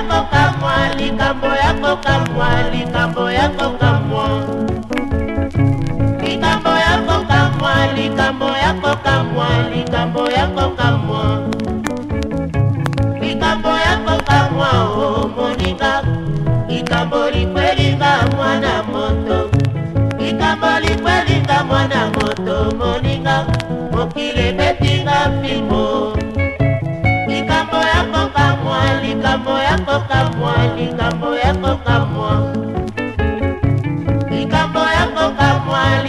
ya kokamwa likambo ya kokamwa likambo ya kokamwa likambo ya kokamwa likambo ya kokamwa likambo ya kokamwa likambo ya kokamwa o moninga likambo likwelinga mwana moto likambo likwelinga mwana moto moninga mokili betinga mpi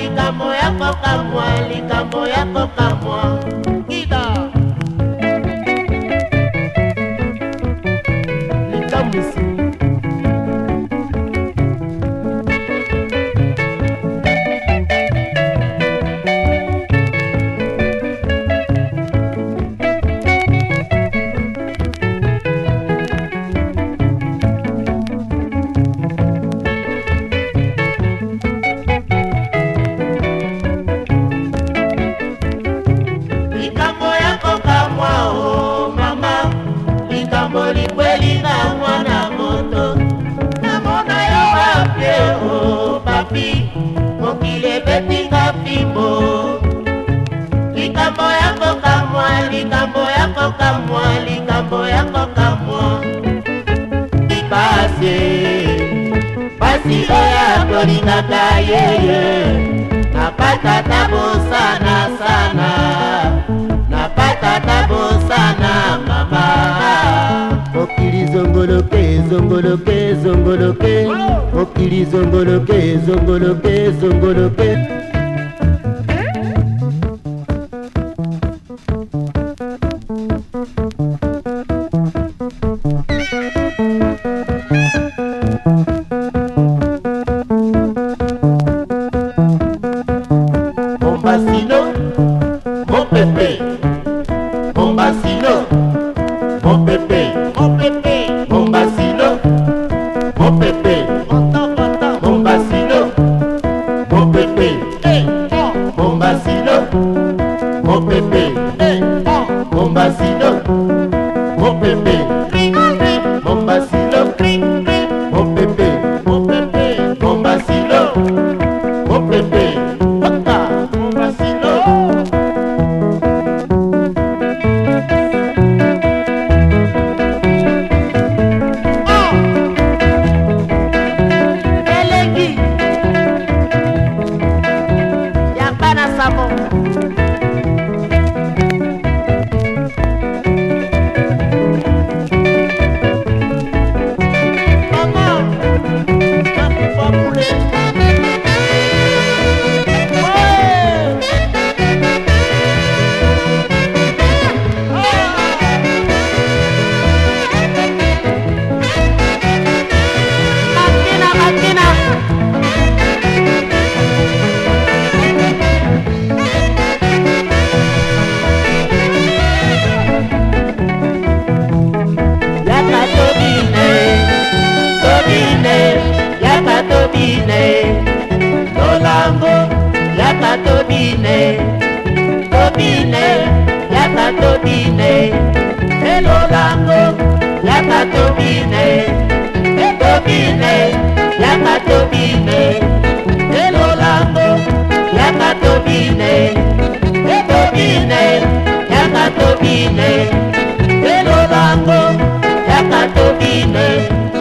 likambo ya kokamwa likambo ya kokamwa nalinga mwana moto namona yo wapie o oh, papi mokili ebetinga fimbo likambo ya kokamwa likambo ya kokamwa likambo ya kokamwa ipase pasi oya tolingaka yeye napatata bosana sana, sana. zongoloke zongoloke mokili zongoloke zongoloke zongoloke Bombasino, mon pépé, Bombasino, mon pépé. open tobine tobine yaka tobine elolango yaka tobine etobine yaka tobine elolango yaka tobine etobine yaka tobine elolango yaka tobine